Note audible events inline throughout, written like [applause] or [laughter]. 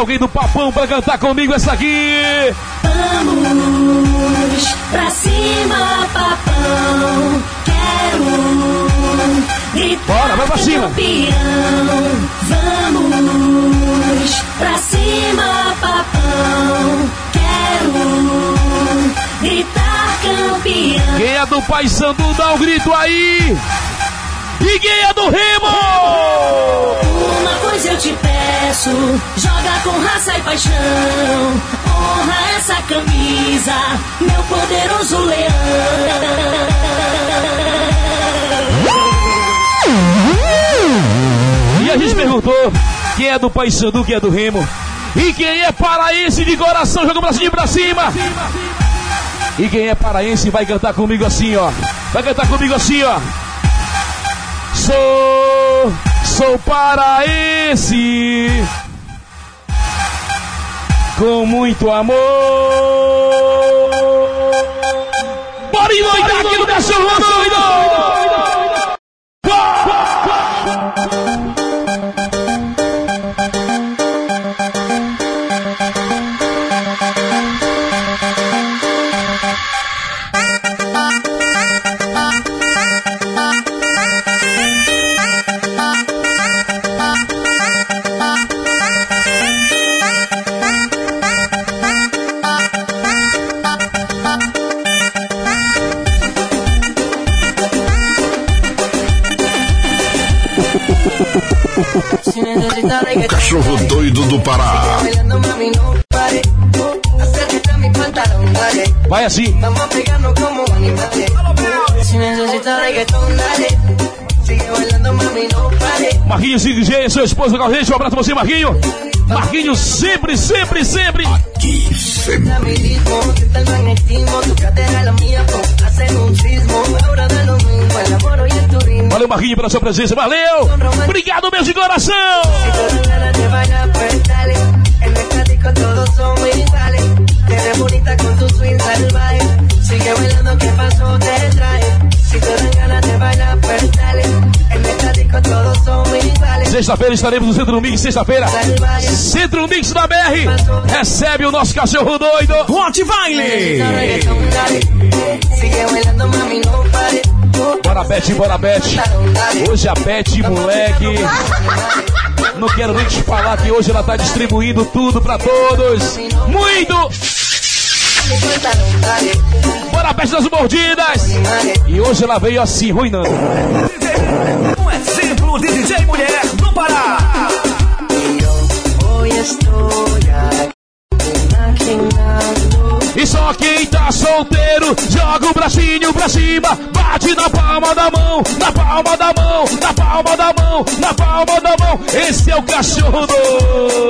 alguém do papão pra cantar comigo essa aqui! Vamos pra cima, papão! Quero gritar Bora, vai pra cima! Campeão. Vamos pra cima, papão! Quero gritar campeão! Quem é do Pai Sandu, dá um grito aí! E quem é do Remo? Uma coisa eu te peço, joga com raça e paixão. Honra essa camisa, meu poderoso leão. E a gente perguntou quem é do Pai Sandu, quem é do Remo. E quem é paraense de coração, joga o bracinho pra cima. E quem é paraense vai cantar comigo assim, ó. Vai cantar comigo assim, ó. Sou, sou paraense com muito amor. Bora endoidar aqui no cachorro doido! O cachorro doido do Pará. Vai assim. Marquinhos DJ, seu esposo com a gente, um abraço pra você, Marquinho. Marquinhos sempre, sempre, sempre. Aqui sempre. Valeu, Marquinho, pela sua presença. Valeu! Obrigado, meu de coração! Sigue bailando, que pasó te trae. Si te dan ganas de bailar, pues dale. En esta disco todos son iguales. Sexta-feira estaremos no Centro Mix, sexta-feira. Centro Mix da BR. Recebe o nosso cachorro doido. Hot Baile! Sigue bailando, mami, no pare. Bora, Bete, bora, Bete. Hoje a Bete, moleque. Não quero nem te falar que hoje ela tá distribuindo tudo pra todos. Muito! Bora, Bete das mordidas. E hoje ela veio assim, ruinando. Um exemplo de DJ mulher no Pará. Aquí imaginando. E só quem tá solteiro joga o bracinho pra cima, bate na palma da mão, na palma da mão, na palma da mão, na palma da mão. Esse é o cachorro do.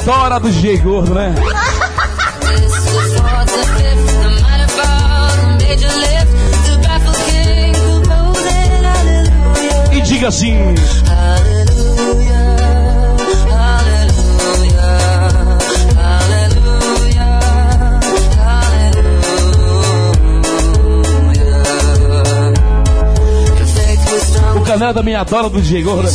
Adora do DJ Gordo, né? E diga assim. O canal também adora do DJ Gordo.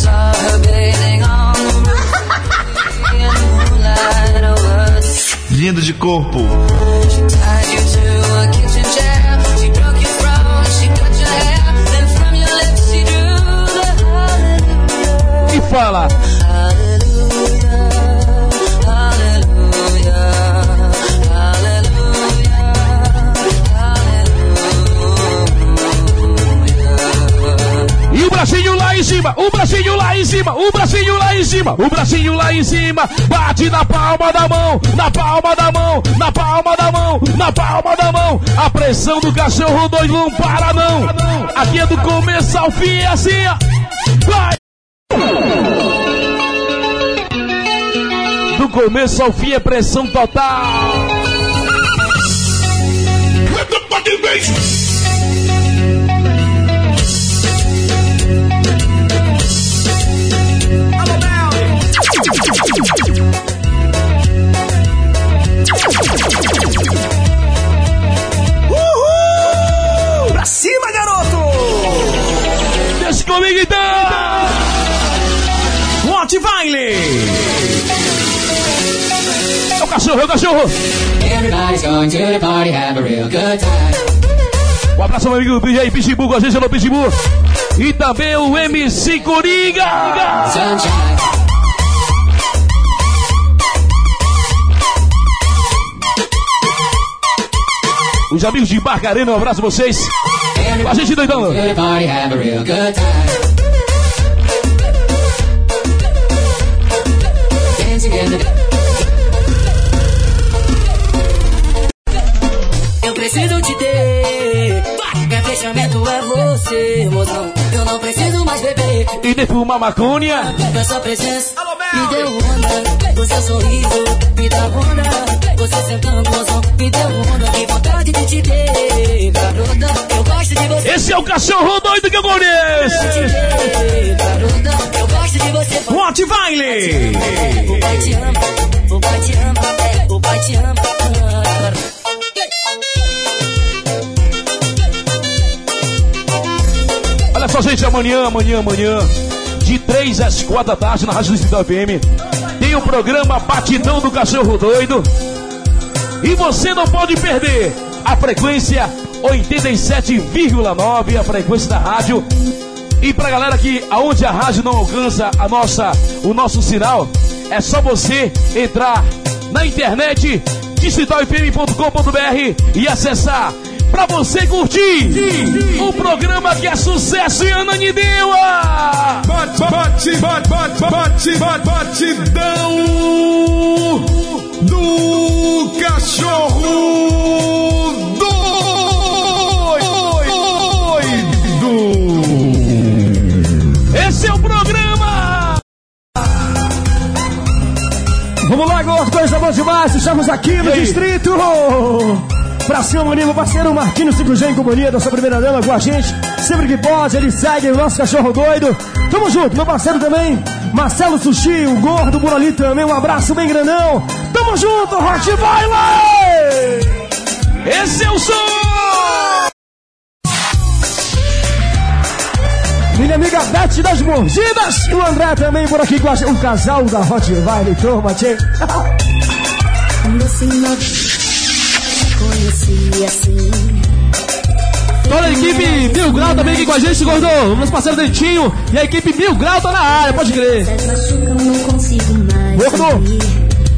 Lindo de corpo. E fala. Cima, o bracinho lá em cima, o bracinho lá em cima. Bate na palma da mão, na palma da mão, na palma da mão, na palma da mão. A pressão do cachorro doido não para não. Aqui é do começo ao fim, é assim. Vai! Do começo ao fim é pressão total. Let the fucking bass. Uhul! Pra cima, garoto! Deixa comigo então! Hot Baile! É o cachorro, é o cachorro! Everybody's going to the party, have a real good time. Um abraço, meu amigo DJ Pitbull, com a gente no Pitbull. E também o MC Coringa! Sunshine. Os amigos de Barcarena, um abraço a vocês. Com a gente, doidão. Eu preciso te ter. Meu fechamento é você, mozão. Eu não preciso mais beber. E defumar maconha. Da sua presença me deu onda. Do seu sorriso me dá onda. Você sentando, mozão, me deu onda. Que vontade de te ter, garota. Eu gosto de você. Esse é o cachorro doido que eu conheço. Garota. Eu gosto de você. Hot Baile! O pai te ama, o pai te ama, é, o pai te ama. Olha só, gente, amanhã, amanhã, amanhã, de 3 às 4 da tarde na Rádio Distrital FM, tem o programa Batidão do Cachorro Doido. E você não pode perder a frequência 87,9, a frequência da rádio. E pra galera que aonde a rádio não alcança a nossa, o nosso sinal, é só você entrar na internet digitalfm.com.br e acessar pra você curtir o programa que é sucesso em Ananindeua. Bate, bate, bate, bate, bate, bate, batidão do cachorro doido. Esse é o programa. Vamos lá, gordo, coisa boa demais. Estamos aqui no distrito. Pra cima, meu parceiro Marquinhos 5G em companhia sua primeira dama com a gente. Sempre que pode, ele segue o nosso cachorro doido. Tamo junto, meu parceiro também. Marcelo Sushi, o gordo por ali também. Um abraço bem grandão. Tamo junto, Hot Baile! Esse é o som. Minha amiga Beth das Mordidas. E o André também por aqui com a gente. O casal da Hot Baile, turma, tchê. Conhecia assim. Toda a equipe Mil Grau também aqui com a gente, gordo. Nosso parceiro Dentinho e a equipe Mil Grau tá na área, pode crer. Gordo. ouvir.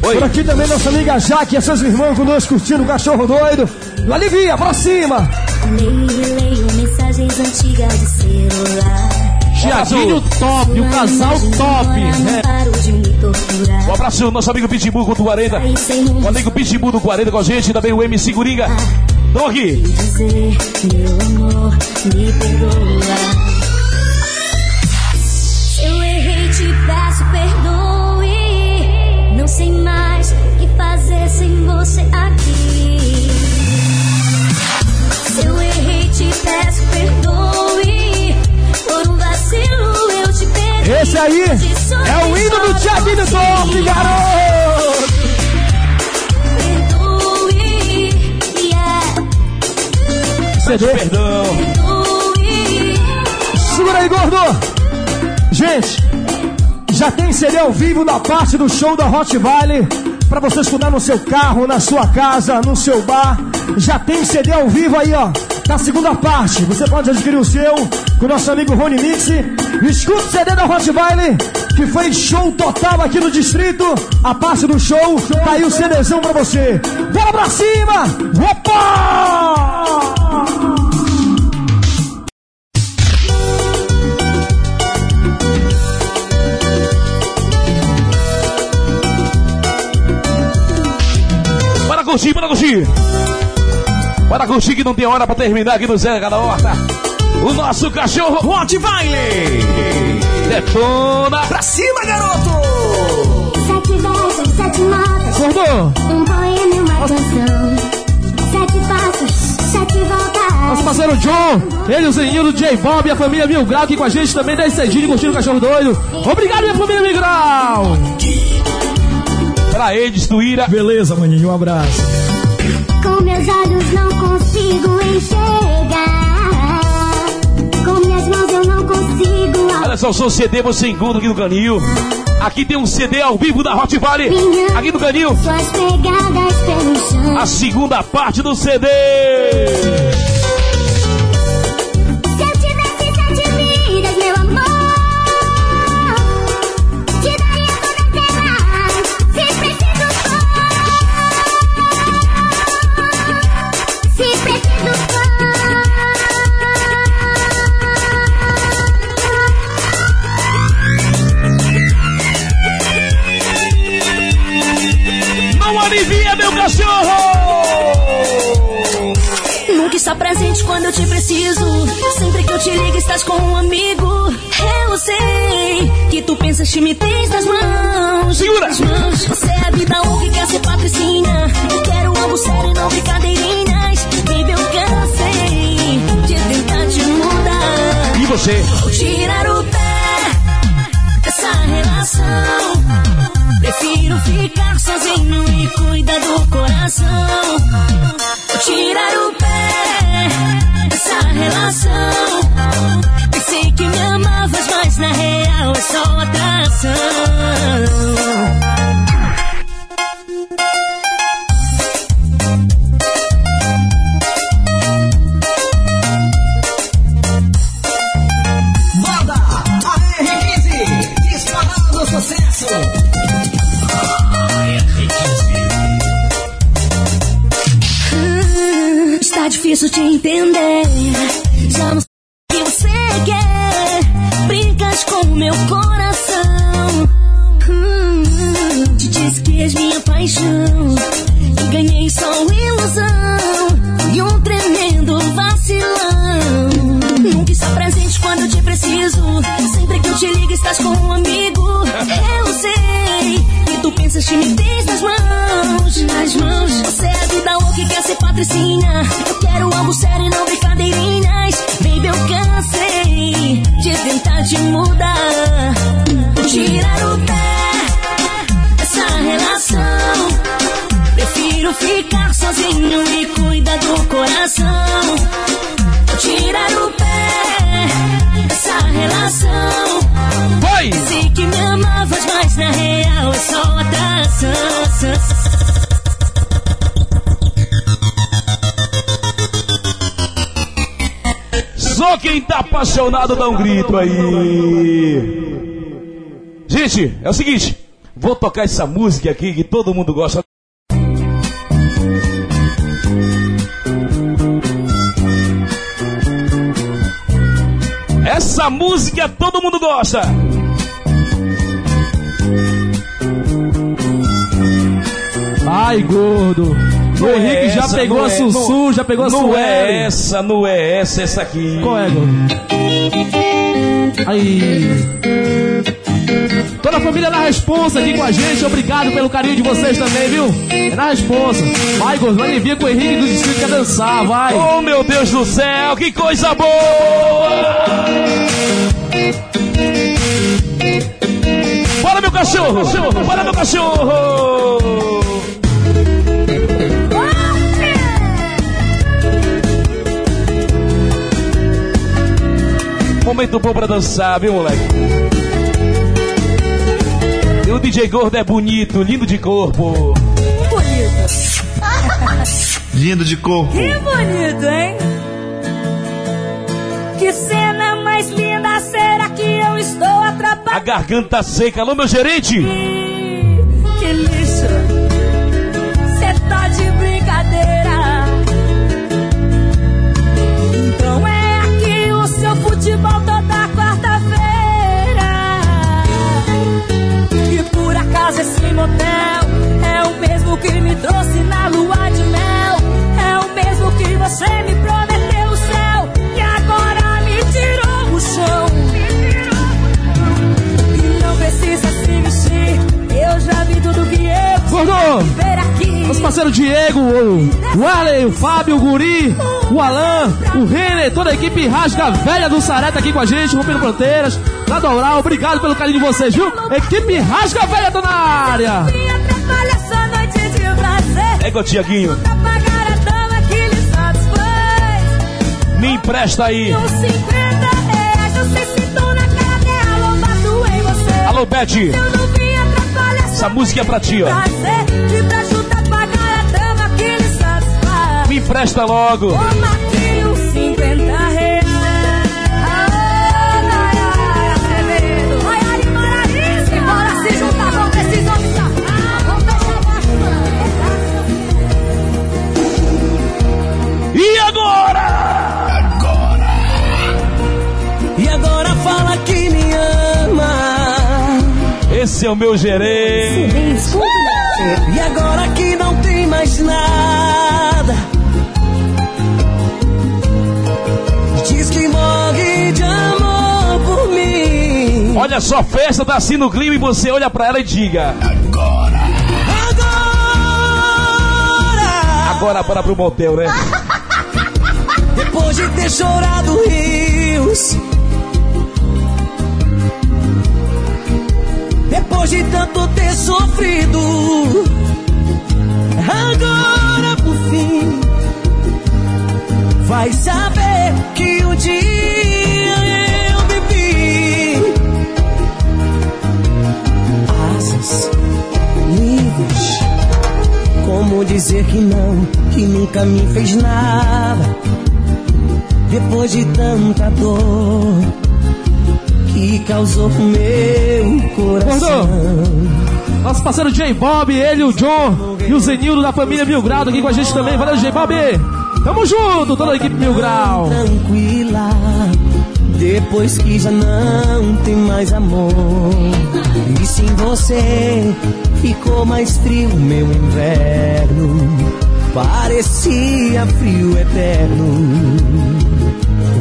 Por aqui também nossa amiga Jaque e as suas irmãs conosco curtindo o cachorro doido. Alivia, pra cima. Leio e leio mensagens antigas de celular. Tiaguinho top, o casal top. É. torturar. Um abraço ao nosso amigo Pitbull do 40. Aí sem rumo O amigo Pitbull do 40 com a gente, também o MC Coringa. Se eu errei, te peço perdoe. Não sei mais o que fazer sem você aqui. Esse aí é o hino do Tiaguinho Top, garoto. CD. Perdão. Segura aí, gordo. Gente, já tem CD ao vivo na parte do show da Hot Valley. Pra você escutar no seu carro, na sua casa, no seu bar. Já tem CD ao vivo aí, ó. Na segunda parte, você pode adquirir o seu com o nosso amigo Rony Mix. Escuta o CD da Hot Baile, que foi show total aqui no distrito. A parte do show, tá aí o CDzão pra você. Bora pra cima! Opa! Bora curtir, bora curtir! Bora curtir que não tem hora pra terminar aqui no Zé Cada Horta. O nosso cachorro Hot Baile! detona. Pra cima, garoto! Sete versos, sete notas, Acordou? um poema e uma canção. Sete passos, sete voltas. Nosso parceiro John, ele, o Zeninho do J Bob e a família Mil Grau aqui com a gente também, desde cedinho, curtindo o cachorro doido. Obrigado, minha família Mil Grau! Pra eles, Tuíra. Beleza, maninho, um abraço. Com meus olhos não consigo enxergar. Mãos eu não consigo Olha só, o seu CD você encontra aqui no Canil. Aqui tem um CD ao vivo da Hot Valley. Aqui no Canil, a segunda parte do CD. Cachorro! Nunca está presente quando eu te preciso. Sempre que eu te ligo, estás com um amigo. Eu sei que tu pensas que me tens nas mãos. Segura! Nas mãos. Você é a vida um que quer ser patricinha. Eu quero algo sério, não brincadeirinhas. Baby, eu cansei de tentar te mudar. E você? Ficar sozinho e cuidar do coração. Vou tirar o pé dessa relação. Pensei que me amavas, mas na real é só atração. Ficar sozinho e cuidar do coração. Vou tirar o pé dessa relação. Vai! Sei que me amavas, mas na real é só atração. Só quem tá apaixonado dá um grito aí. Gente, é o seguinte. Vou tocar essa música aqui que todo mundo gosta. Essa música todo mundo gosta. Ai, gordo. O Não é Henrique já essa, pegou não a é, Sussu, não- já pegou a Não Sueli. é essa, não é essa, essa aqui. Qual é, gordo? Aí. Toda a família na responsa aqui com a gente. Obrigado pelo carinho de vocês também, viu? É na responsa. Vai, gordo. Vai vir com o Henrique do Distrito quer dançar, vai. Oh meu Deus do céu, que coisa boa! Bora meu cachorro! Bora meu cachorro! Momento bom pra dançar, viu moleque? E o DJ Gordo é bonito, lindo de corpo. Lindo de corpo. Que bonito, hein? Que cena mais linda, será que eu estou A atrapalhando? garganta seca. Alô, meu gerente? Que mas esse motel é o mesmo que me trouxe na lua de mel. É o mesmo que você me prometeu o céu e agora me tirou o chão. E não precisa se vestir, eu já vi tudo que eu. Gordou! Nosso parceiro Diego, o Arley, o Fábio, o Guri, o Alan, o Renner, toda a equipe Rasga Velha do Saré tá aqui com a gente, rompendo fronteiras, lá do. Obrigado pelo carinho de vocês, viu? Equipe Rasga Velha tá na área. É, Tiaguinho. Me empresta aí. Alô, Betty. Essa música é pra ti, ó. Me empresta logo. E agora? E agora fala que me ama. Esse é o meu gerente. E agora que Olha só, a festa tá assim no clima e você olha pra ela e diga: Agora. Agora para pro motel, né? [laughs] Depois de ter chorado rios. Depois de tanto ter sofrido. Agora por fim. Vai saber que um dia Como dizer que não, que nunca me fez nada. Depois de tanta dor que causou pro meu coração. Nosso parceiro J Bob, ele, o John e o Zenildo da família Mil Grau aqui com a gente também. Valeu, J Bob! Tamo junto, toda a equipe Mil Grau. Tranquila, depois que já não tem mais amor. E sem você ficou mais frio meu inverno. Parecia frio eterno.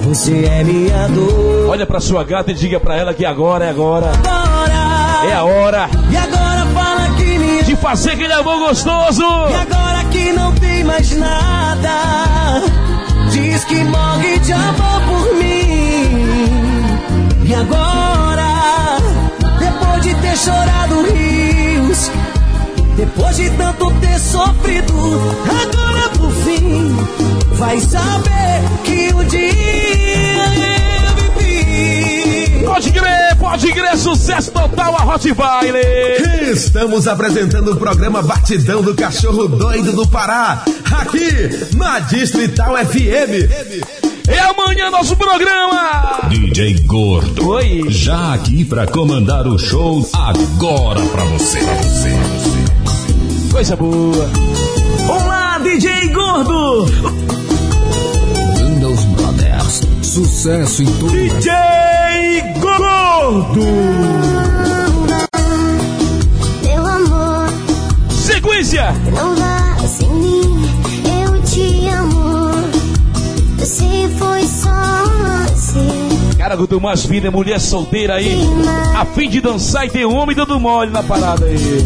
Você é minha dor. Olha pra sua gata e diga pra ela que agora é agora. Agora. É a hora E agora fala que me de fazer aquele amor gostoso. E agora que não tem mais nada, diz que morre de amor por mim. E agora, depois de ter chorado rios, depois de tanto ter sofrido, agora por fim, vai saber que o dia eu vivi. Pode crer, pode crer, sucesso total a Hot Baile. Estamos apresentando o programa Batidão do Cachorro Doido do Pará, aqui na Distrital FM. É amanhã nosso programa. DJ Gordo. Oi. Já aqui pra comandar o show agora pra você. Pra você, pra você. Coisa boa. Olá, DJ Gordo. Windows Brothers. Sucesso em todo DJ Gordo. Meu amor, Sequência. não vá sem mim, eu te amo. Você foi só você. Cara, quanto mais vida, mulher solteira aí. A fim de dançar e tem um homem dando mole na parada aí.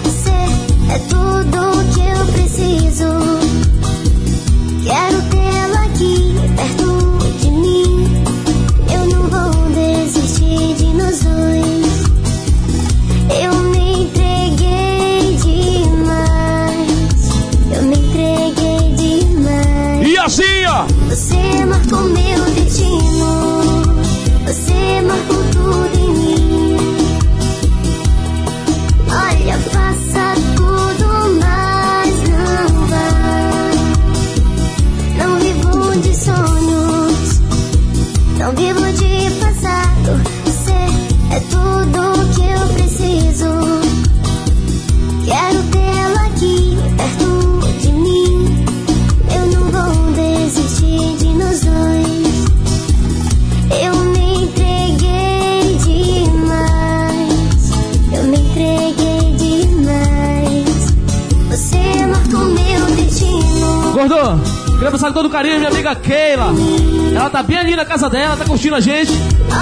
a gente,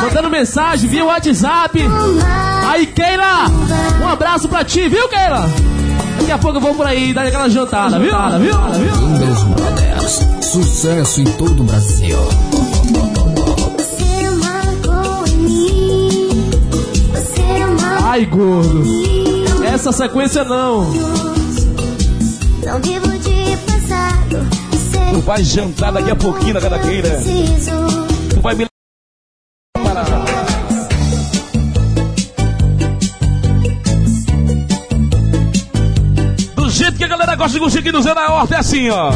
mandando mensagem via WhatsApp. Aí, Keila, um abraço pra ti, viu, Keila? Daqui a pouco eu vou por aí dar aquela jantada, viu? Jantada, viu? viu? Meus brothers, sucesso em todo o Brasil. Ai, gordo. Essa sequência não. Não vivo de passado. Você Tu vai jantar daqui a pouquinho na cadaqueira. Tu vai me jeito que aqui no Zé da Horta, é assim, ó.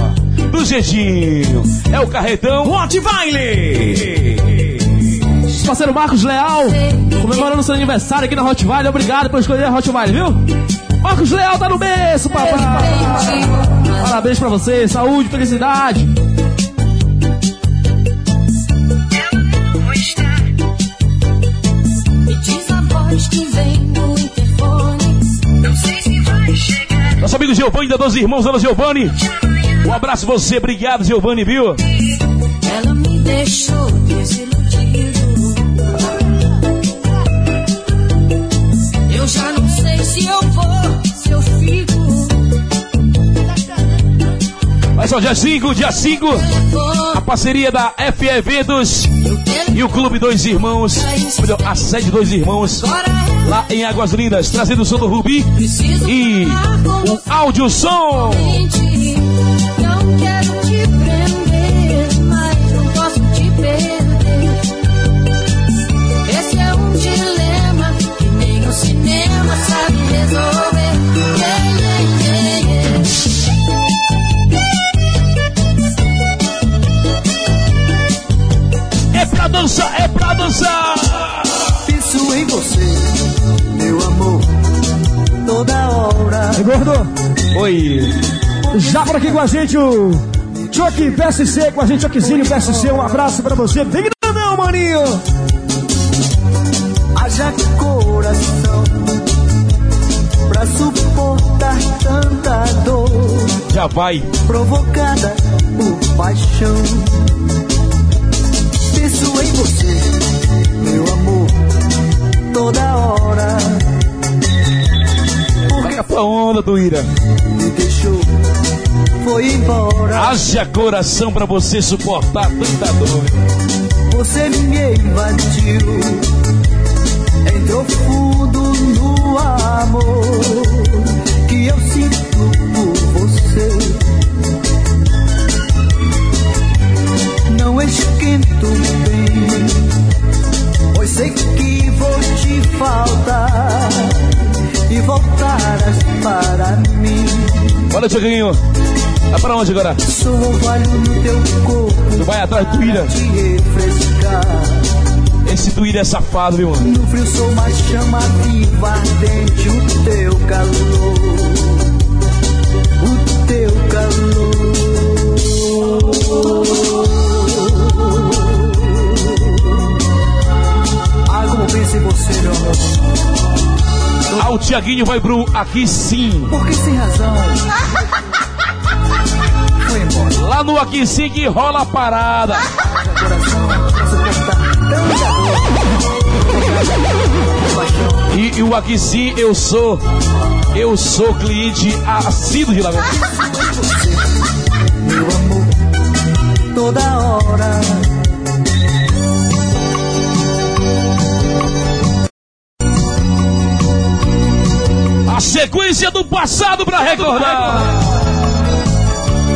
Do jeitinho. É o carretão. Hot Baile! Parceiro Marcos Leal, comemorando seu aniversário aqui na Hot Valley. Obrigado por escolher a Hot Valley, viu? Marcos Leal tá no berço, papai. Parabéns pra você, saúde, felicidade. Me diz a voz que vem do interfone. Não sei se vai chegar. Nosso amigo Giovanni da Doze Irmãos, Ana Giovanni. Um abraço você, obrigado, Giovanni, viu? Ela me deixou desiludido. Eu já não sei se eu vou, se eu fico. Mas só dia 5, dia 5, a parceria da FE Eventos e o Clube Dois Irmãos, melhor, a sede Dois Irmãos, lá em Águas Lindas, trazendo o som do Rubi e o áudio som. Dançar, é pra dançar. Penso em você, meu amor, toda hora. Aí, gordo, Oi. já por aqui com a gente o Chuck PSC, com a gente Chuckzinho PSC. Um abraço pra você, bem grandão, maninho. Haja coração pra suportar tanta dor Já vai. provocada por paixão. Penso em você, meu amor, toda hora. Vai a tua onda, Tuíra. Me deixou, foi embora. Haja coração pra você suportar tanta dor. Você me invadiu, entrou fundo no amor que eu sinto por você. Esquento bem, pois sei que vou te faltar e voltarás para mim. Olha, Tiaguinho. Vai pra onde agora? Sou orvalho no teu corpo. Tu vai atrás do refrescar. Esse Tuíra é safado, viu, mano? No frio sou uma chama viva, ardente o teu calor. O teu calor. Tiaguinho vai pro Aqui Sim. Por que sem razão? Foi embora. Lá no Aqui Sim que rola a parada. E, e o Aqui Sim eu sou. Eu sou cliente assíduo de lá. meu amor, toda hora. A sequência do passado pra recordar.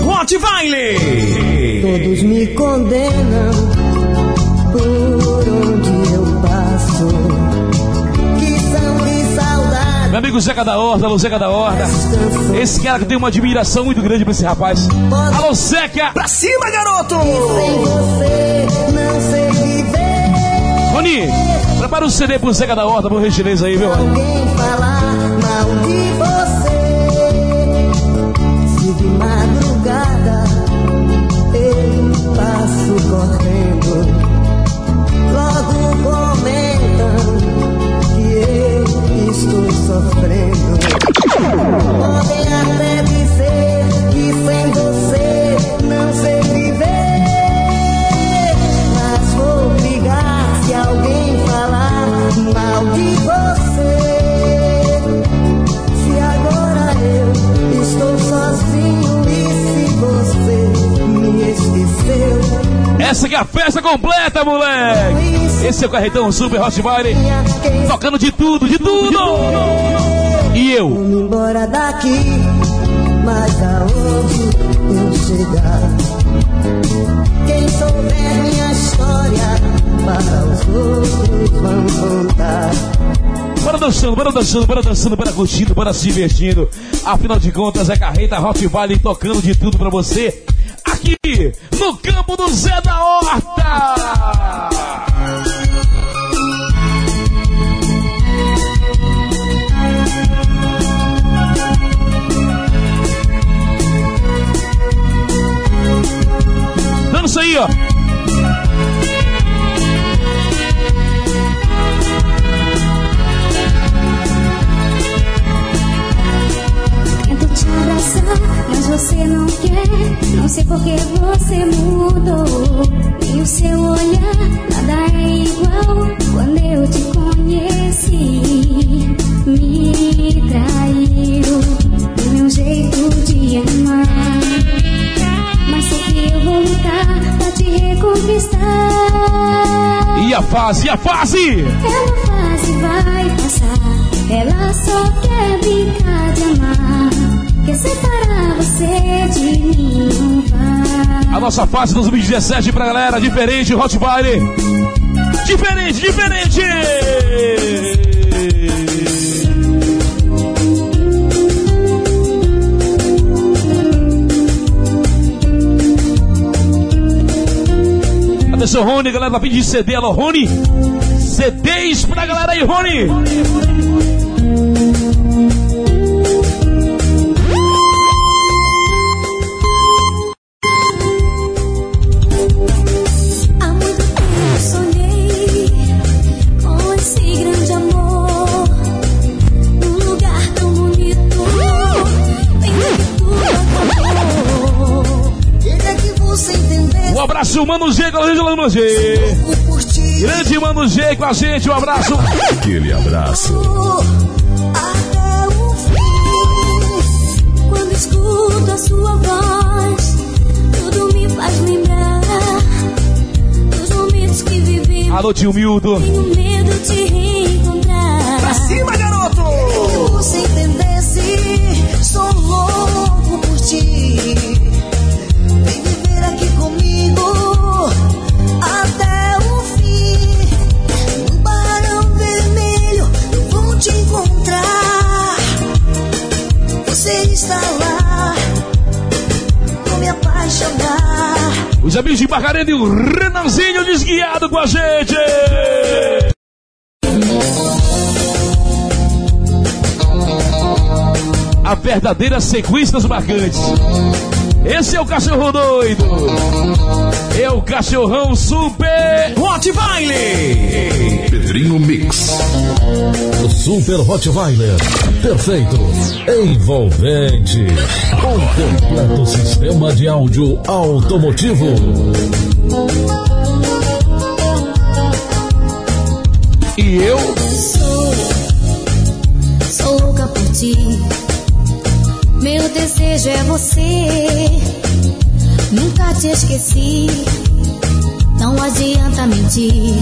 Hot Baile! Todos me condenam por onde eu passo. Que são de saudade. Meu amigo Zeca da Horta, alô Zeca da Horta. Esse cara que tem uma admiração muito grande pra esse rapaz. Alô Zeca! Pra cima, garoto! Sem você não sei viver. Roni, prepara um CD pro Zeca da Horta, pro gentileza aí, viu? Alguém falar de você. Se de madrugada eu passo correndo. Logo comentam que eu estou sofrendo. A festa completa, moleque! Esse é o Carretão Super Hot Valley, tocando de tudo, de tudo! E eu? Vou embora daqui, mas aonde eu chegar? Quem souber minha história, para os outros vão contar. Bora dançando, bora dançando, bora dançando, bora curtindo, bora se divertindo. Afinal de contas, é Carreta Hot Valley tocando de tudo pra você. Aqui, no campo do Zé da Horta! Dança aí, ó. Você não quer. Não sei por que você mudou. E o seu olhar, nada é igual. Quando eu te conheci, me traiu. O meu jeito de amar. Mas sei que eu vou lutar pra te reconquistar. E a fase, e a fase! Ela fase vai passar. A nossa fase 2017 pra galera, diferente, Hot Valley. Diferente, diferente! Atenção, Rony, galera, vai pedir CD, alô, Rony. CDs pra galera aí, Rony. Mano G. Grande Mano G com a gente, um abraço. Aquele abraço. até o fim. Quando escuto a sua voz, tudo me faz lembrar dos momentos que vivemos. Alô, tio Mildo. Tenho medo de te Lá, vou me apaixonar. Os amigos de Margarida e o Renanzinho desguiado com a gente. A verdadeira sequência dos marcantes. Esse é o cachorro doido. É o cachorrão super. Hot Baile! Pedrinho Mix. Super Rottweiler. Perfeito. Envolvente. Com completo sistema de áudio automotivo. E eu? Sou, sou louca por ti. Meu desejo é você. Nunca te esqueci. Não adianta mentir,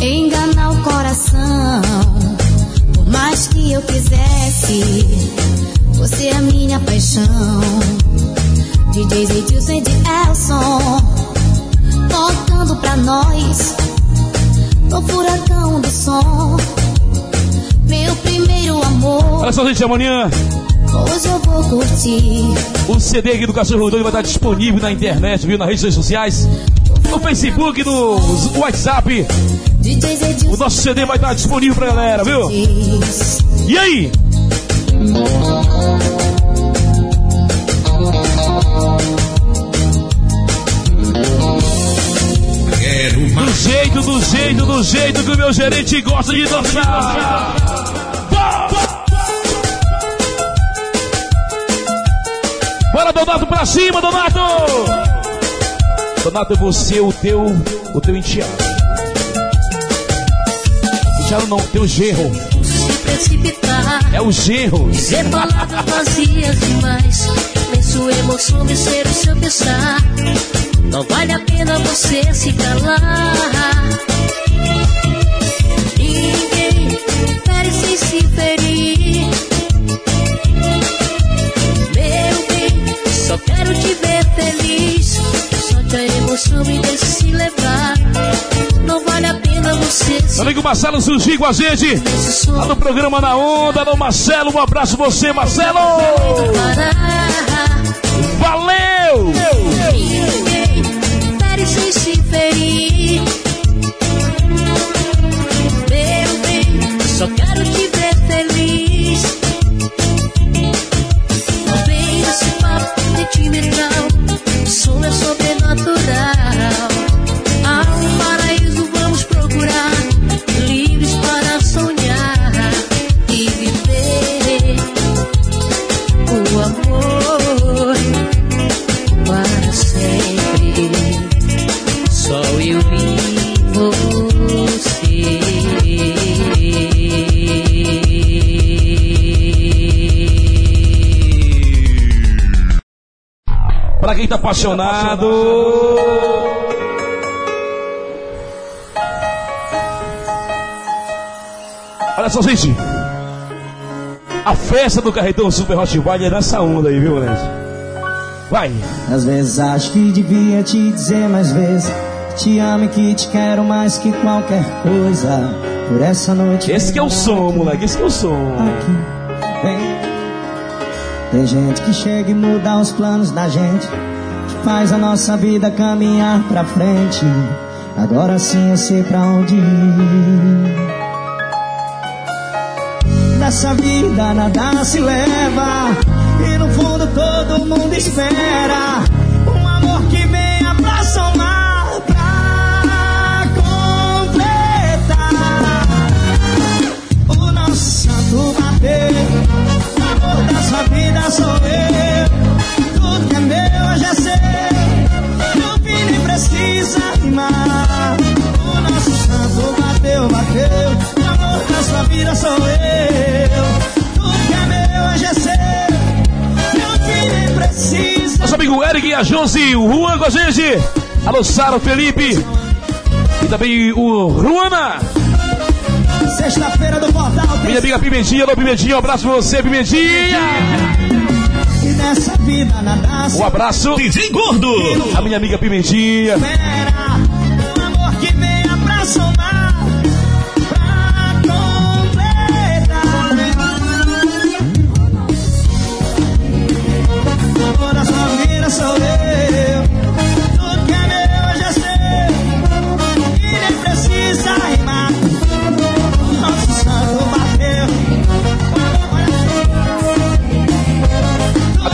enganar o coração. Por mais que eu quisesse, você é minha paixão. DJ Edilson e de Elson, tocando pra nós. O furacão do som, meu primeiro amor. Olha só, gente, amanhã Hoje eu vou curtir. o CD aqui do Cachorro Doido vai estar disponível na internet, viu? Nas redes sociais, no Facebook, no WhatsApp. Edilson. O nosso CD vai estar disponível pra galera, viu? E aí? Do jeito, do jeito, do jeito que o meu gerente gosta de dançar. Bora, Donato, pra cima, Donato! Donato, você, o teu, o teu enteado. Enteado não, teu gerro. Se precipitar, É o gerro. dizer palavras vazias demais. nem sua emoção me ser o seu pensar. Não vale a pena você se calar. Se Amigo Marcelo surgiu com a gente lá no programa Na Onda. Alô, Marcelo, um abraço você, Marcelo! Apaixonado. Olha só, gente. A festa do Carretão Super Hot Vale é nessa onda aí, viu, Léo? Vai. Às vezes acho que devia te dizer mais vezes te amo e que te quero mais que qualquer coisa. Por essa noite. Esse que é o som, moleque. Esse que é o som. Aqui, vem. Tem gente que chega e muda os planos da gente, faz a nossa vida caminhar pra frente. Agora sim eu sei pra onde ir. Nessa vida nada se leva, e no fundo todo mundo espera um amor que venha pra somar, pra completar. O nosso santo bateu, o amor da sua vida sou eu. Tudo que é meu hoje é seu, vida sou eu. Tudo que é meu hoje é seu, fim nem precisa. Nosso amigo Eric e a Josi, o Juan com a gente. Alô, Sara, o Felipe. E também o Ruana. Sexta-feira do portal Minha amiga Pimentinha, alô Pimentinha, um abraço pra você, Pimentinha. E nessa vida nada Um abraço. DJ Gordo. A minha amiga Pimentinha. espera.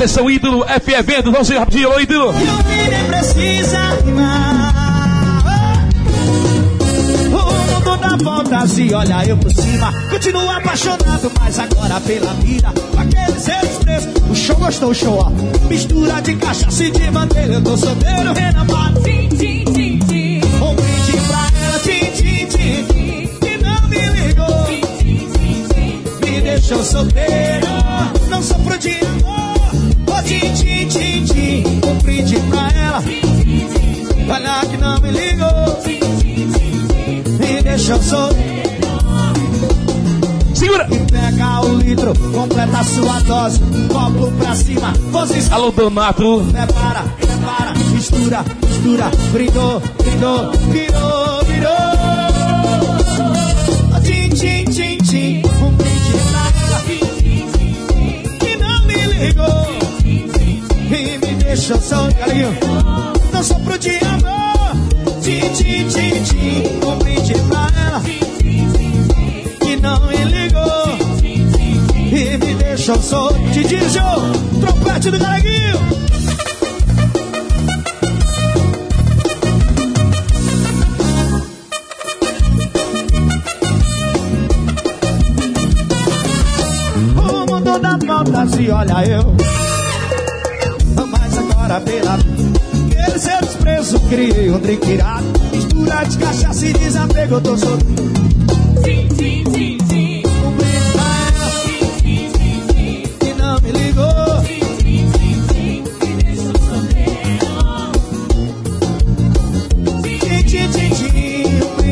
Atenção, ídolo, F Eventos, vamos ser rapidinho, alô, ídolo. E o nem precisa rimar. O mundo dá voltas e olha eu por cima. Continuo apaixonado, mas agora pela vida. Com aquele seu expresso, o show gostou, o show ó. Mistura de cachaça e de bandeira. Eu tô solteiro, renamado. Tim, tim, tim, tim. Um brinde pra ela, tim, tim, tim. Que não me ligou. Me deixou solteiro. Não sofro de amor. Ô, tim, tim, tim, tim. Um brinde pra ela. Olha que não me ligou. Me deixou solteiro. Segura. Pega o litro, completa a sua dose. Copo pra cima, posição. Alô, Donato. Prepara, prepara, mistura, mistura. Brindou, brindou, virou, virou. E me deixou só carinho. Não sopro de amor. Tim, tim, tim, tim. Um brinde pra ela. Que não me ligou. E me deixou só. Didi Joe, trompete do Galeguinho. O mundo dá voltas e olha eu. criei um drink irado. Mistura de cachaça e desapego, eu tô solto. Sim, sim, sim, sim. O brinde pra Sim, sim. E não me ligou. Sim, sim, sim. Me deixou solteiro. Sim, sim, sim, sim. É,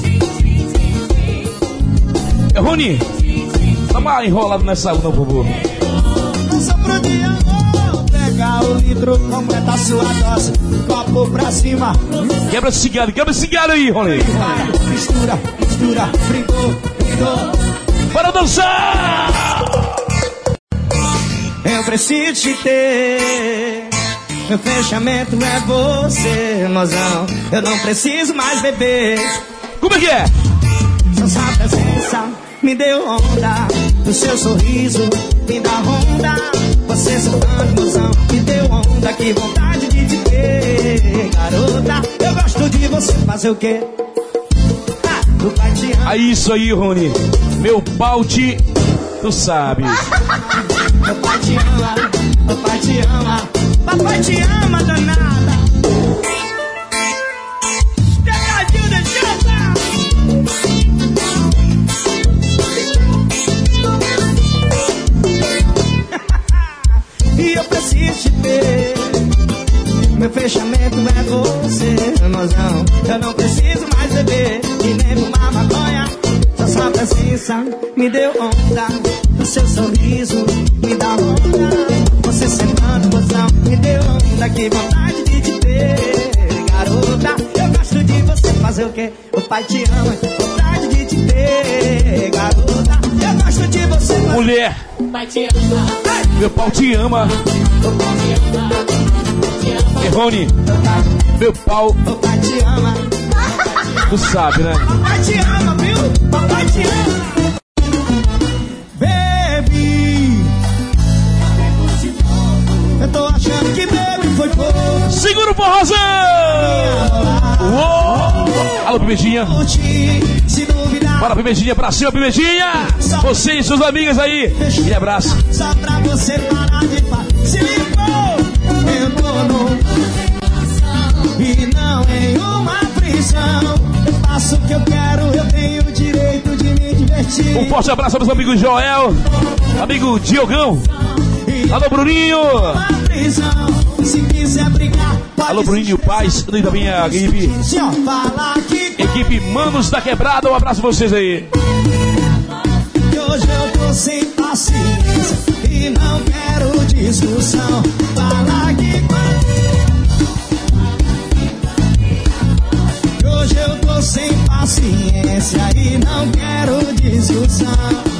sim, sim, sim, sim. Rony, dá uma enrolada nessa urna, por favor. Litro, completa sua dose, copo pra cima. Quebra esse cigarro, quebra esse cigarro aí. Vai, mistura, mistura, brindou, brindou. Bora dançar! Eu preciso te ter. Meu fechamento é você, mozão. Eu não preciso mais beber. Como é que é? Só sua presença me deu onda. O seu sorriso me dá onda. Você sentando, mozão, me deu Que vontade de te ter, garota. Eu gosto de você fazer o quê? Ah, o pai te ama. É isso aí, Rony. Meu pau te. Tu sabe. Meu pai te ama, papai te ama, papai te ama, danada. Pegadinho de chata. [laughs] E eu preciso te ter. Meu fechamento é você, mozão. Eu não preciso mais beber e nem fumar maconha. Só sua presença me deu onda. O seu sorriso me dá onda. Você sentando, mozão, me deu onda. Que vontade de te ter, garota. Eu gosto de você fazer o quê? O pai te ama, vontade de te ter, garota. Eu gosto de você fazer Mulher, Pai te ama, meu pau te ama. E Rony, meu pau, o pai te ama. tu sabe, né? Papai te ama, viu? Papai te ama. Baby. Eu tô achando que baby foi pouco. Segura o forrozão! Uou! Alô, Pimentinha. Bora, Pimentinha, pra cima, Pimentinha! Você e suas amigas aí. E abraço. só pra você parar de. Se limpou, Um forte abraço aos amigos Joel, amigo Diogão. Alô, Bruninho! Alô, Bruninho Paz e também a equipe, equipe Manos da Quebrada. Um abraço pra vocês aí. hoje eu tô sem paciência e não quero discussão. Falar que Que hoje eu tô sem paciência e não quero discussão.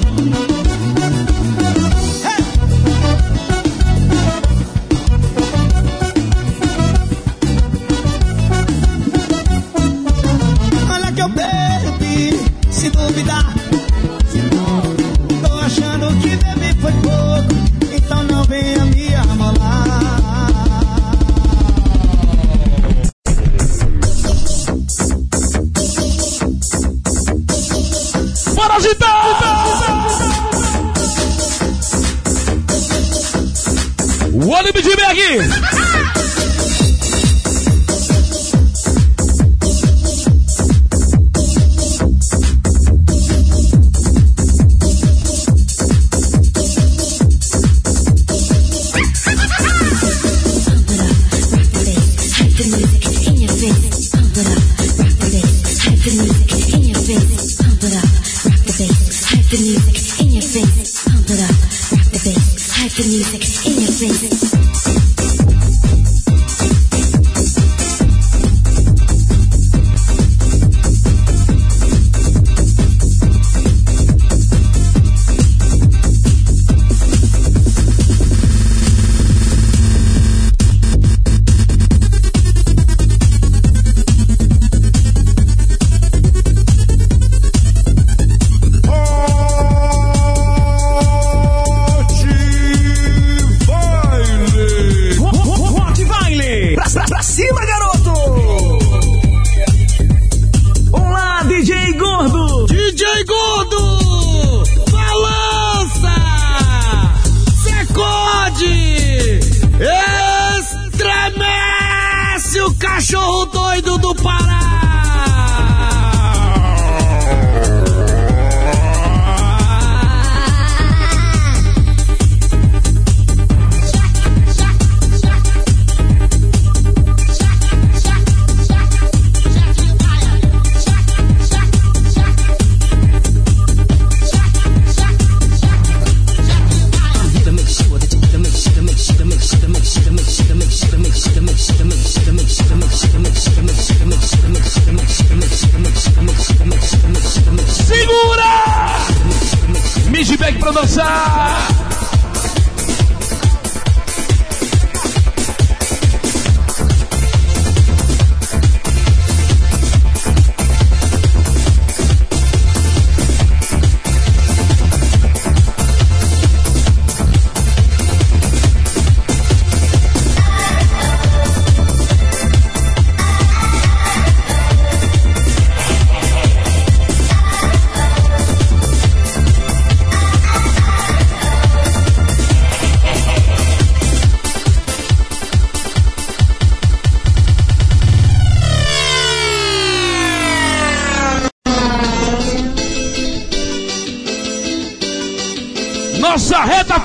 pra dançar!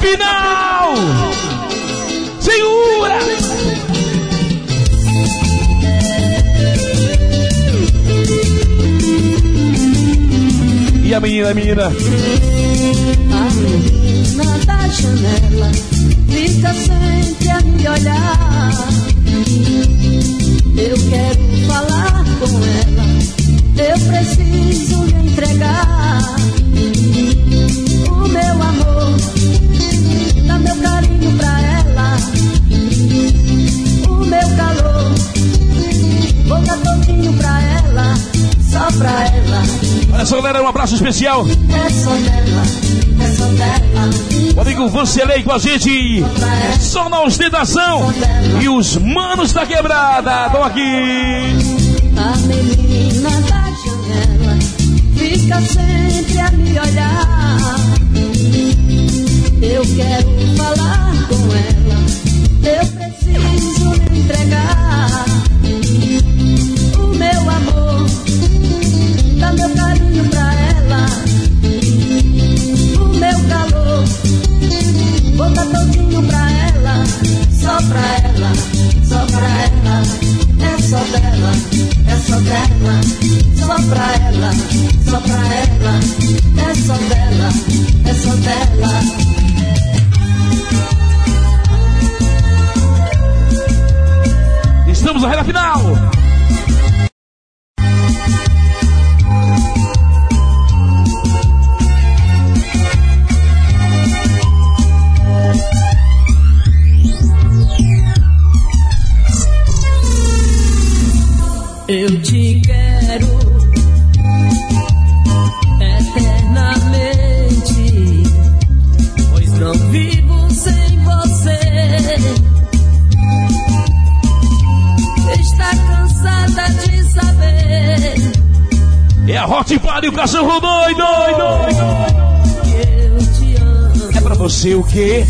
Final! Segura! E a menina, a menina? A menina da janela fica sempre a me olhar. Eu quero falar com ela, eu preciso lhe entregar Só, galera, um abraço especial. O amigo Vancelei com a gente. Só na ostentação. E os manos da quebrada estão aqui. A menina da janela fica sempre a me olhar. Eu quero falar com ela, eu preciso lhe entregar pra ela, só pra ela, é só dela, é só dela, só pra ela, só pra ela, é só dela, é só dela. Estamos na reta final. É a Hot Party, o cachorro doido. te amo É pra você o quê?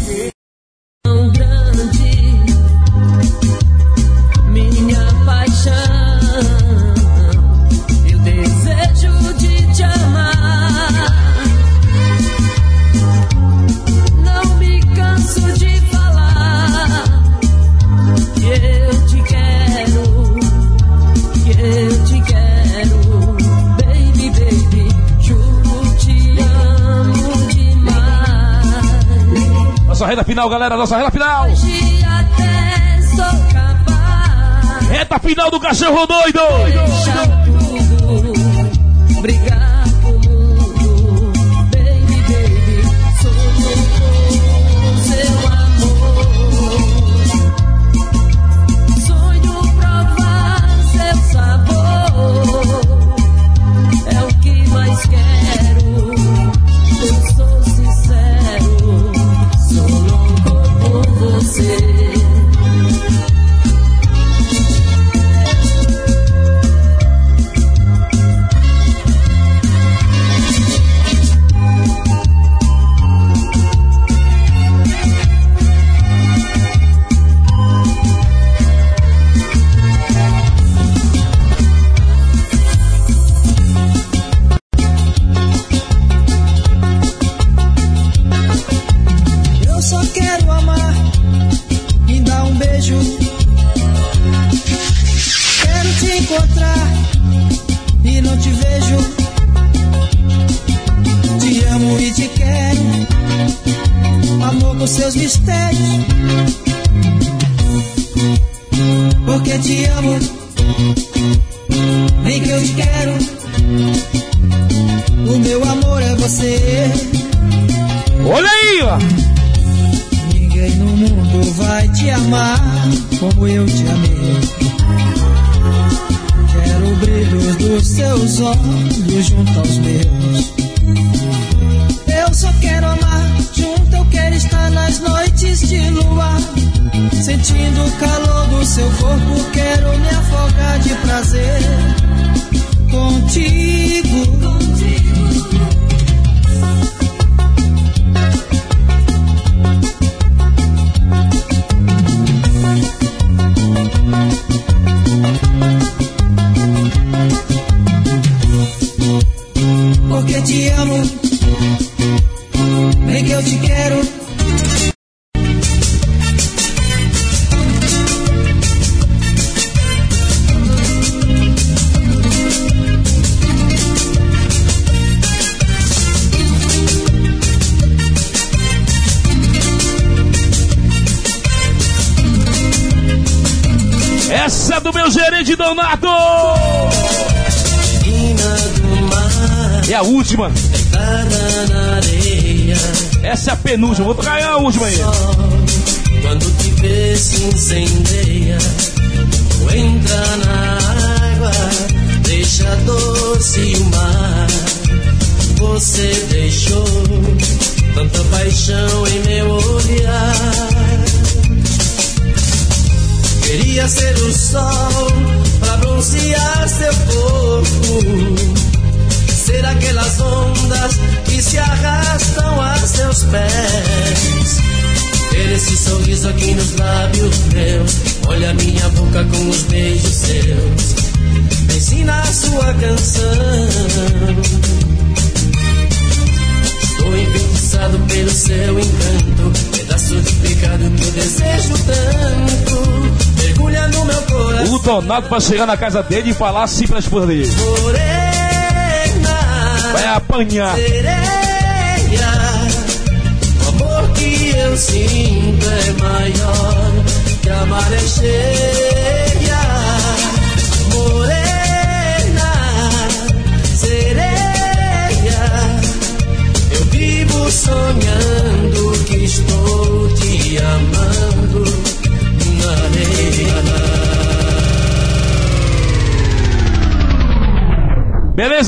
Nossa reta final, galera. Nossa reta final. Reta final do cachorro doido. Tudo, brigar Porque Donato! É a última. Essa é a penúltima. Vou tocar a última aí. Quando te vê se incendeia, entra na água, deixa doce o mar. Você deixou tanta paixão em meu olhar. Queria ser o sol pra bronzear seu corpo. Ser aquelas ondas que se arrastam a seus pés. Ter esse sorriso aqui nos lábios meus. Olha minha boca com os beijos seus. Me ensina a sua canção. Estou enfeitiçado pelo seu encanto. Pedaço de pecado que eu desejo tanto mergulha no meu coração. O Donaldo vai chegar na casa dele e falar assim pra esposa dele: Morena, vai apanhar. Sereia, o amor que eu sinto é maior que a maré cheia. Morena, sereia, eu vivo sonhando que estou te amando. Beleza?